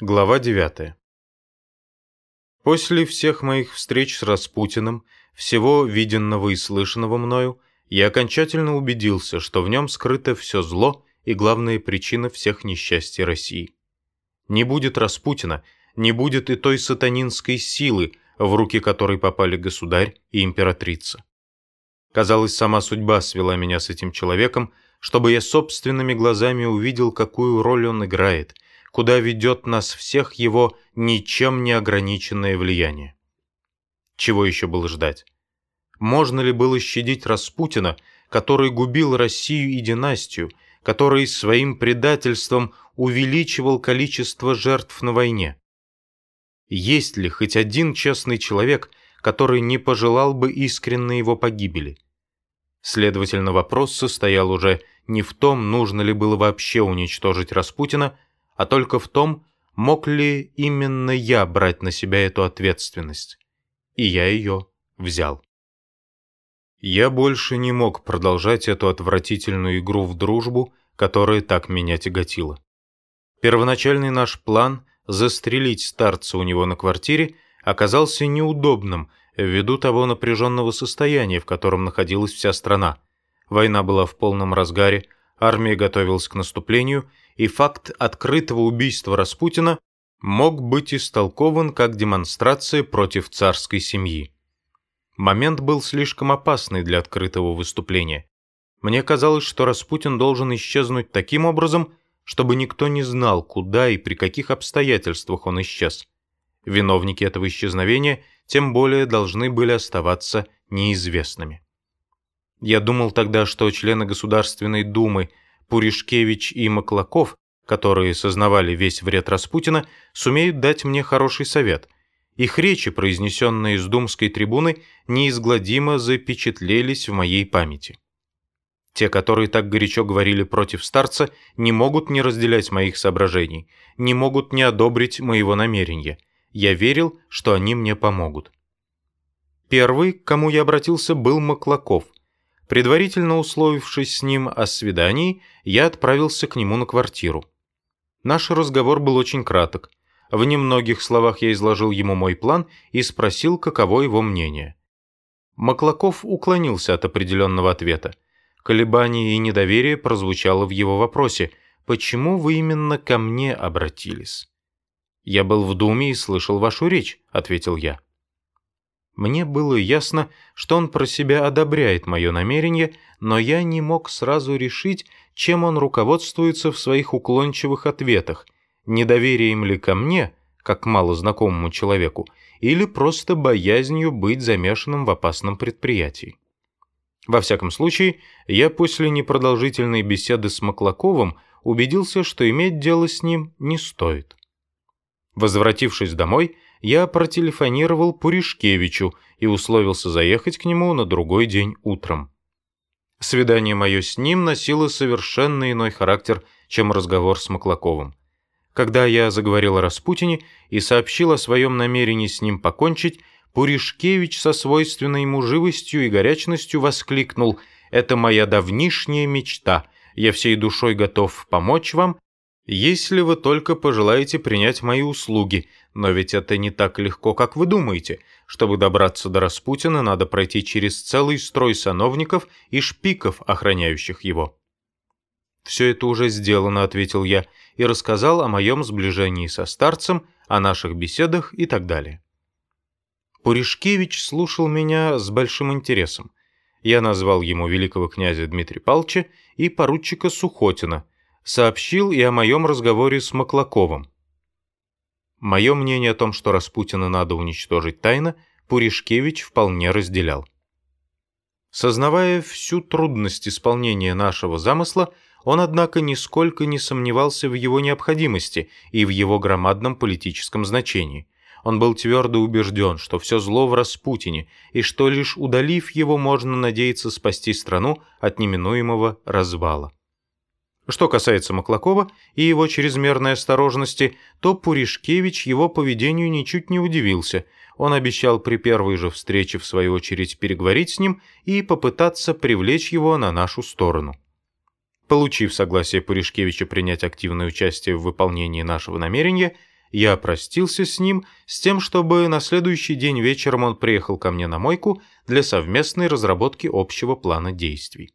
Глава 9. После всех моих встреч с Распутиным, всего виденного и слышанного мною, я окончательно убедился, что в нем скрыто все зло и главная причина всех несчастий России. Не будет Распутина, не будет и той сатанинской силы, в руки которой попали государь и императрица. Казалось, сама судьба свела меня с этим человеком, чтобы я собственными глазами увидел, какую роль он играет, куда ведет нас всех его ничем не ограниченное влияние. Чего еще было ждать? Можно ли было щадить Распутина, который губил Россию и династию, который своим предательством увеличивал количество жертв на войне? Есть ли хоть один честный человек, который не пожелал бы искренне его погибели? Следовательно, вопрос состоял уже не в том, нужно ли было вообще уничтожить Распутина, а только в том, мог ли именно я брать на себя эту ответственность. И я ее взял. Я больше не мог продолжать эту отвратительную игру в дружбу, которая так меня тяготила. Первоначальный наш план застрелить старца у него на квартире оказался неудобным ввиду того напряженного состояния, в котором находилась вся страна. Война была в полном разгаре, армия готовилась к наступлению, и факт открытого убийства Распутина мог быть истолкован как демонстрация против царской семьи. Момент был слишком опасный для открытого выступления. Мне казалось, что Распутин должен исчезнуть таким образом, чтобы никто не знал, куда и при каких обстоятельствах он исчез. Виновники этого исчезновения тем более должны были оставаться неизвестными. Я думал тогда, что члены Государственной Думы Пуришкевич и Маклаков, которые сознавали весь вред Распутина, сумеют дать мне хороший совет. Их речи, произнесенные с думской трибуны, неизгладимо запечатлелись в моей памяти. Те, которые так горячо говорили против старца, не могут не разделять моих соображений, не могут не одобрить моего намерения. Я верил, что они мне помогут. Первый, к кому я обратился, был Маклаков – Предварительно условившись с ним о свидании, я отправился к нему на квартиру. Наш разговор был очень краток. В немногих словах я изложил ему мой план и спросил, каково его мнение. Маклаков уклонился от определенного ответа. Колебание и недоверие прозвучало в его вопросе «Почему вы именно ко мне обратились?» «Я был в думе и слышал вашу речь», — ответил я. Мне было ясно, что он про себя одобряет мое намерение, но я не мог сразу решить, чем он руководствуется в своих уклончивых ответах, недоверием ли ко мне, как малознакомому человеку, или просто боязнью быть замешанным в опасном предприятии. Во всяком случае, я после непродолжительной беседы с Маклаковым убедился, что иметь дело с ним не стоит. Возвратившись домой, я протелефонировал Пуришкевичу и условился заехать к нему на другой день утром. Свидание мое с ним носило совершенно иной характер, чем разговор с Маклаковым. Когда я заговорил о Распутине и сообщил о своем намерении с ним покончить, Пуришкевич со свойственной ему живостью и горячностью воскликнул «Это моя давнишняя мечта, я всей душой готов помочь вам, если вы только пожелаете принять мои услуги, но ведь это не так легко, как вы думаете. Чтобы добраться до Распутина, надо пройти через целый строй сановников и шпиков, охраняющих его. «Все это уже сделано», — ответил я, и рассказал о моем сближении со старцем, о наших беседах и так далее. Пуришкевич слушал меня с большим интересом. Я назвал ему великого князя Дмитрия Павловича и поручика Сухотина, сообщил и о моем разговоре с Маклаковым. Мое мнение о том, что Распутина надо уничтожить тайно, Пуришкевич вполне разделял. Сознавая всю трудность исполнения нашего замысла, он, однако, нисколько не сомневался в его необходимости и в его громадном политическом значении. Он был твердо убежден, что все зло в Распутине, и что лишь удалив его, можно надеяться спасти страну от неминуемого развала. Что касается Маклакова и его чрезмерной осторожности, то Пуришкевич его поведению ничуть не удивился. Он обещал при первой же встрече, в свою очередь, переговорить с ним и попытаться привлечь его на нашу сторону. Получив согласие Пуришкевича принять активное участие в выполнении нашего намерения, я простился с ним с тем, чтобы на следующий день вечером он приехал ко мне на мойку для совместной разработки общего плана действий.